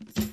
you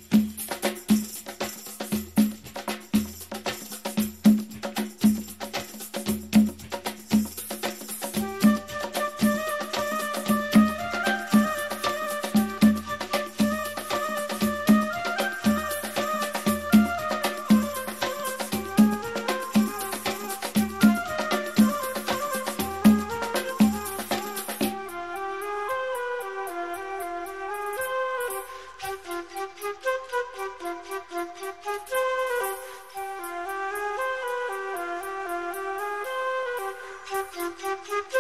Thank you.